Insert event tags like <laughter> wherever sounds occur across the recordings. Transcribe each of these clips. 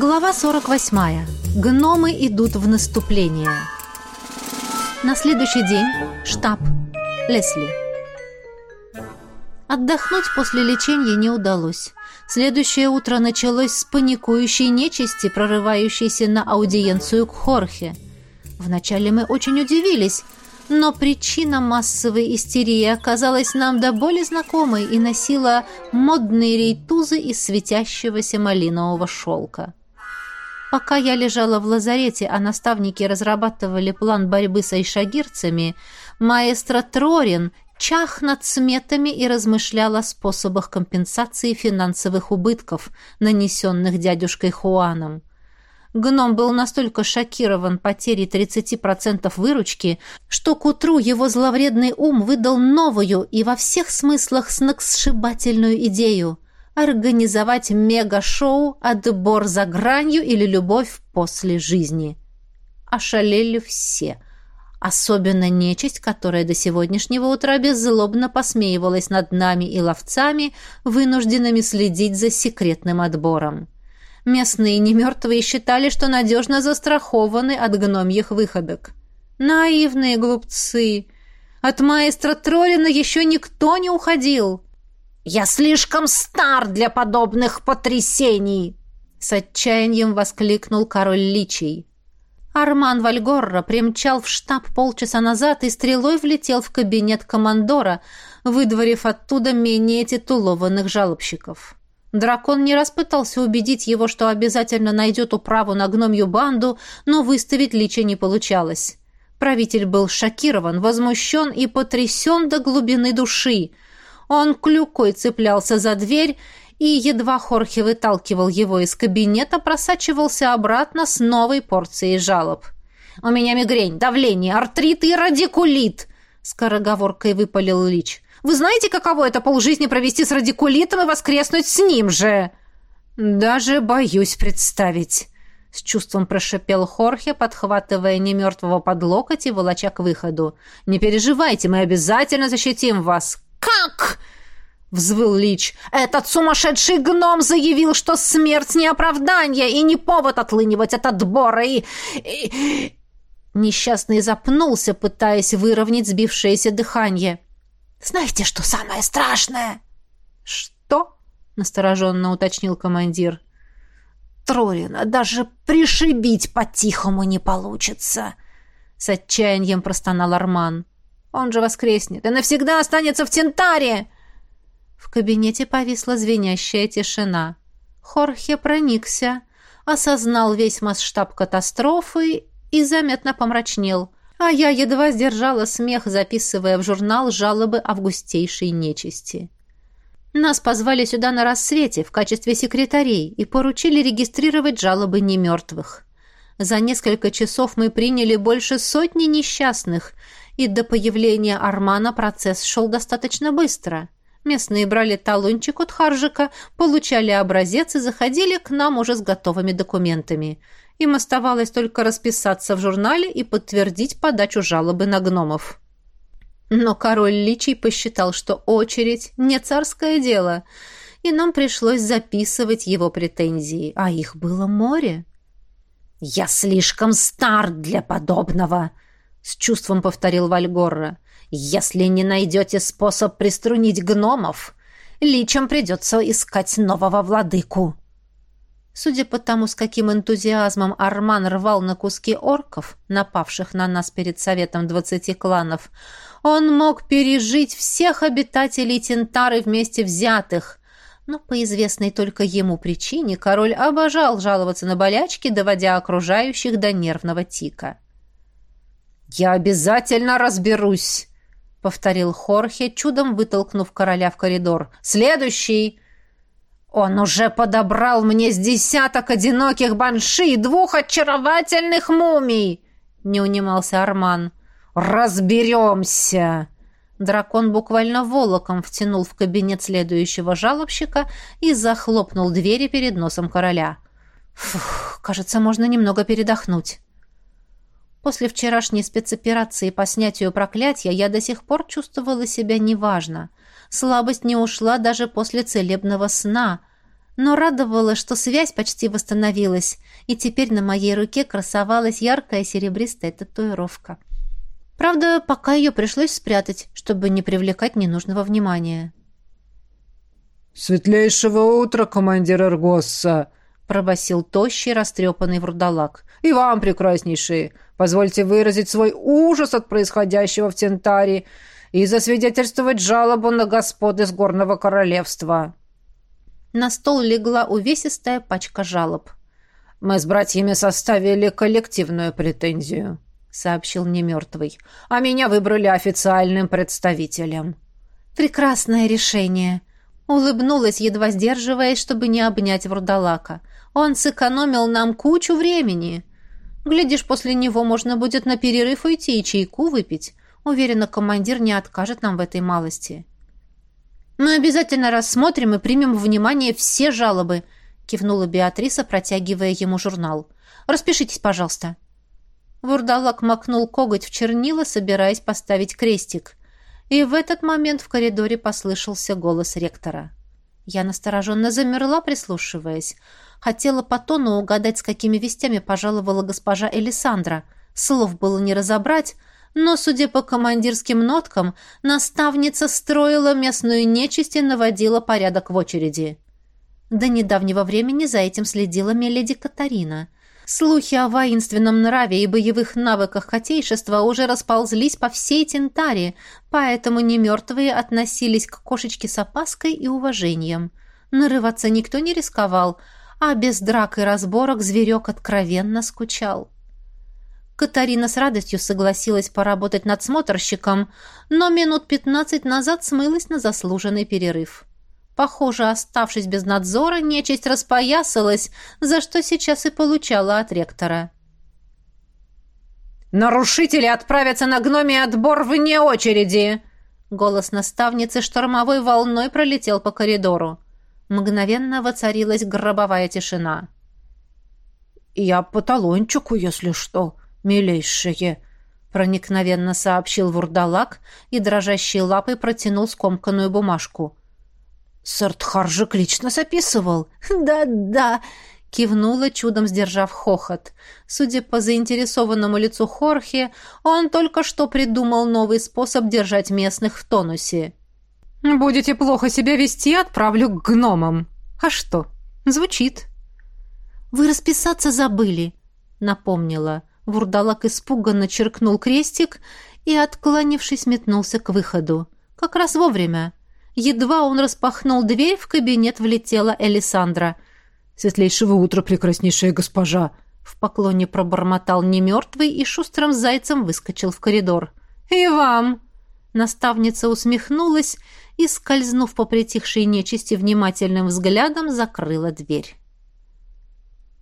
Глава 48. Гномы идут в наступление. На следующий день. Штаб. Лесли. Отдохнуть после лечения не удалось. Следующее утро началось с паникующей нечисти, прорывающейся на аудиенцию к Хорхе. Вначале мы очень удивились, но причина массовой истерии оказалась нам до боли знакомой и носила модные рейтузы из светящегося малинового шелка. Пока я лежала в лазарете, а наставники разрабатывали план борьбы с айшагирцами, маэстро Трорин чах над сметами и размышлял о способах компенсации финансовых убытков, нанесенных дядюшкой Хуаном. Гном был настолько шокирован потерей 30% выручки, что к утру его зловредный ум выдал новую и во всех смыслах сногсшибательную идею – организовать мега-шоу «Отбор за гранью» или «Любовь после жизни». Ошалели все. Особенно нечисть, которая до сегодняшнего утра беззлобно посмеивалась над нами и ловцами, вынужденными следить за секретным отбором. Местные немертвые считали, что надежно застрахованы от гномьих выходок. Наивные глупцы! От маэстро Троллина еще никто не уходил. «Я слишком стар для подобных потрясений!» С отчаянием воскликнул король личий. Арман Вальгорра примчал в штаб полчаса назад и стрелой влетел в кабинет командора, выдворив оттуда менее титулованных жалобщиков. Дракон не раз пытался убедить его, что обязательно найдет управу на гномью банду, но выставить лича не получалось. Правитель был шокирован, возмущен и потрясен до глубины души – он клюкой цеплялся за дверь и, едва Хорхе выталкивал его из кабинета, просачивался обратно с новой порцией жалоб. «У меня мигрень, давление, артрит и радикулит!» — скороговоркой выпалил Лич. «Вы знаете, каково это полжизни провести с радикулитом и воскреснуть с ним же?» «Даже боюсь представить», — с чувством прошипел Хорхе, подхватывая немертвого под локоть и волоча к выходу. «Не переживайте, мы обязательно защитим вас. «Как?» — взвыл Лич. «Этот сумасшедший гном заявил, что смерть не оправдание и не повод отлынивать от отбора и...», и... Несчастный запнулся, пытаясь выровнять сбившееся дыхание. «Знаете, что самое страшное?» «Что?» — настороженно уточнил командир. «Трорина даже пришибить по-тихому не получится!» С отчаянием простонал Арман. Он же воскреснет и навсегда останется в Тентаре!» В кабинете повисла звенящая тишина. Хорхе проникся, осознал весь масштаб катастрофы и заметно помрачнел. А я едва сдержала смех, записывая в журнал жалобы августейшей нечисти. Нас позвали сюда на рассвете в качестве секретарей и поручили регистрировать жалобы немертвых. За несколько часов мы приняли больше сотни несчастных и до появления Армана процесс шел достаточно быстро. Местные брали талончик от Харжика, получали образец и заходили к нам уже с готовыми документами. Им оставалось только расписаться в журнале и подтвердить подачу жалобы на гномов. Но король Личий посчитал, что очередь не царское дело, и нам пришлось записывать его претензии, а их было море. «Я слишком стар для подобного», — с чувством повторил Вальгорра. «Если не найдете способ приструнить гномов, личам придется искать нового владыку». Судя по тому, с каким энтузиазмом Арман рвал на куски орков, напавших на нас перед советом двадцати кланов, он мог пережить всех обитателей Тентары вместе взятых. Но по известной только ему причине король обожал жаловаться на болячки, доводя окружающих до нервного тика. «Я обязательно разберусь», — повторил Хорхе, чудом вытолкнув короля в коридор. «Следующий!» «Он уже подобрал мне с десяток одиноких банши и двух очаровательных мумий!» — не унимался Арман. «Разберемся!» Дракон буквально волоком втянул в кабинет следующего жалобщика и захлопнул двери перед носом короля. «Фух, кажется, можно немного передохнуть». После вчерашней спецоперации по снятию проклятия я до сих пор чувствовала себя неважно. Слабость не ушла даже после целебного сна. но радовало, что связь почти восстановилась, и теперь на моей руке красовалась яркая серебристая татуировка. Правда, пока ее пришлось спрятать, чтобы не привлекать ненужного внимания. «Светлейшего утра, командир Эргосса!» — пробасил тощий, растрепанный вурдалак. «И вам, прекраснейшие, позвольте выразить свой ужас от происходящего в Тентаре и засвидетельствовать жалобу на господ из Горного Королевства». На стол легла увесистая пачка жалоб. «Мы с братьями составили коллективную претензию», — сообщил немертвый. «А меня выбрали официальным представителем». «Прекрасное решение», Улыбнулась, едва сдерживаясь, чтобы не обнять вурдалака. «Он сэкономил нам кучу времени. Глядишь, после него можно будет на перерыв уйти и чайку выпить. Уверена, командир не откажет нам в этой малости». «Мы обязательно рассмотрим и примем в внимание все жалобы», кивнула Беатриса, протягивая ему журнал. «Распишитесь, пожалуйста». Вурдалак макнул коготь в чернила, собираясь поставить крестик. И в этот момент в коридоре послышался голос ректора. Я настороженно замерла, прислушиваясь. Хотела по тону угадать, с какими вестями пожаловала госпожа Элисандра. Слов было не разобрать, но, судя по командирским ноткам, наставница строила местную нечисть и наводила порядок в очереди. До недавнего времени за этим следила меледи Катарина — Слухи о воинственном нраве и боевых навыках котейшества уже расползлись по всей Тентаре, поэтому немертвые относились к кошечке с опаской и уважением. Нарываться никто не рисковал, а без драк и разборок зверек откровенно скучал. Катарина с радостью согласилась поработать надсмотрщиком, но минут пятнадцать назад смылась на заслуженный перерыв. Похоже, оставшись без надзора, нечисть распоясалась, за что сейчас и получала от ректора. «Нарушители отправятся на гномий отбор вне очереди!» Голос наставницы штормовой волной пролетел по коридору. Мгновенно воцарилась гробовая тишина. «Я по талончику, если что, милейшие», — проникновенно сообщил вурдалак и дрожащей лапой протянул скомканную бумажку. Сэр Тхаржик лично записывал. <laughs> Да-да, кивнула, чудом сдержав хохот. Судя по заинтересованному лицу Хорхе, он только что придумал новый способ держать местных в тонусе. «Будете плохо себя вести, отправлю к гномам». «А что? Звучит». «Вы расписаться забыли», — напомнила. Вурдалак испуганно черкнул крестик и, отклонившись, метнулся к выходу. «Как раз вовремя». Едва он распахнул дверь, в кабинет влетела Элисандра. «Светлейшего утра, прекраснейшая госпожа!» В поклоне пробормотал немертвый и шустрым зайцем выскочил в коридор. «И вам!» Наставница усмехнулась и, скользнув по притихшей нечисти внимательным взглядом, закрыла дверь.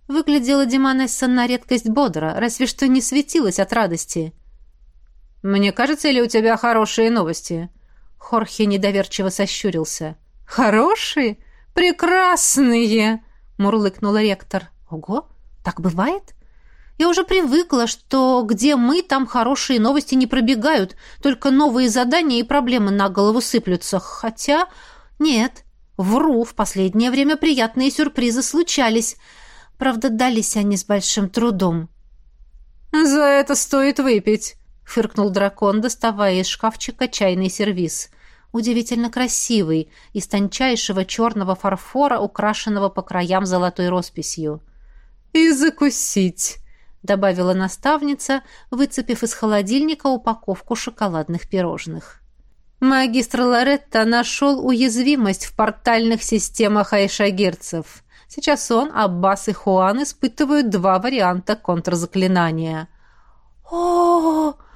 Выглядела Диманесса на редкость бодро, разве что не светилась от радости. «Мне кажется, ли у тебя хорошие новости?» Хорхе недоверчиво сощурился. «Хорошие? Прекрасные!» — мурлыкнула ректор. «Ого, так бывает?» Я уже привыкла, что где мы, там хорошие новости не пробегают, только новые задания и проблемы на голову сыплются. Хотя нет, вру, в последнее время приятные сюрпризы случались. Правда, дались они с большим трудом. «За это стоит выпить», фыркнул дракон, доставая из шкафчика чайный сервиз. Удивительно красивый, из тончайшего черного фарфора, украшенного по краям золотой росписью. «И закусить!» — добавила наставница, выцепив из холодильника упаковку шоколадных пирожных. Магистр Лоретта нашел уязвимость в портальных системах айшагирцев. Сейчас он, Аббас и Хуан испытывают два варианта контрзаклинания. о, -о, -о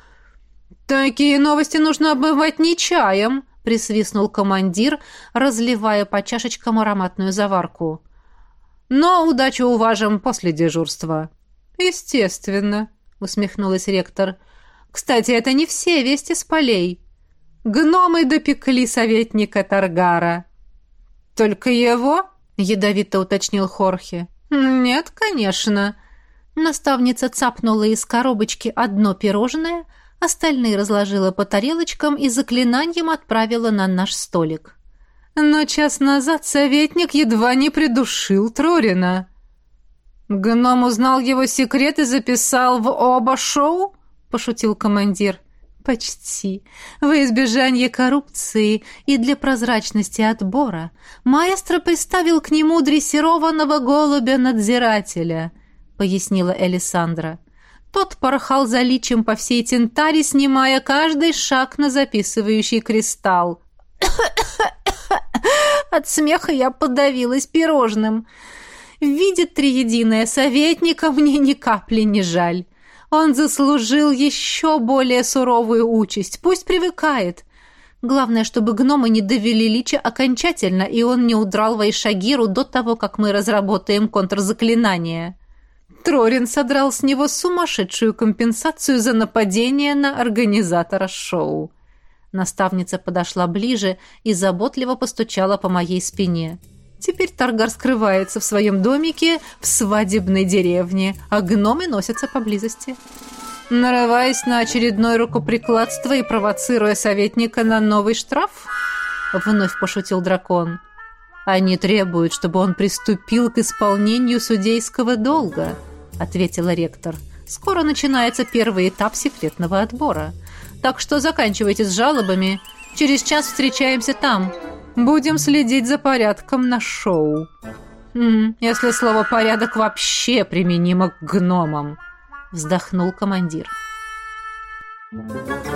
«Такие новости нужно обмывать не чаем», — присвистнул командир, разливая по чашечкам ароматную заварку. «Но удачу уважим после дежурства». «Естественно», — усмехнулась ректор. «Кстати, это не все вести с полей. Гномы допекли советника Таргара». «Только его?» — ядовито уточнил Хорхе. «Нет, конечно». Наставница цапнула из коробочки одно пирожное — Остальные разложила по тарелочкам и заклинанием отправила на наш столик. Но час назад советник едва не придушил Трорина. Гном узнал его секрет и записал в оба шоу? Пошутил командир. «Почти. Во избежание коррупции и для прозрачности отбора маэстро приставил к нему дрессированного голубя-надзирателя», — пояснила Элисандра. Тот порхал за личем по всей Тентаре, снимая каждый шаг на записывающий кристалл. <coughs> От смеха я подавилась пирожным. Видит триединое советника, мне ни капли не жаль. Он заслужил еще более суровую участь. Пусть привыкает. Главное, чтобы гномы не довели Лича окончательно, и он не удрал Вайшагиру до того, как мы разработаем контрзаклинание. Трорин содрал с него сумасшедшую компенсацию за нападение на организатора шоу. Наставница подошла ближе и заботливо постучала по моей спине. Теперь Таргар скрывается в своем домике в свадебной деревне, а гномы носятся поблизости. Нарываясь на очередное рукоприкладство и провоцируя советника на новый штраф, вновь пошутил дракон. Они требуют, чтобы он приступил к исполнению судейского долга, ответила ректор. Скоро начинается первый этап секретного отбора. Так что заканчивайте с жалобами. Через час встречаемся там. Будем следить за порядком на шоу. Если слово «порядок» вообще применимо к гномам, вздохнул командир. Thank you.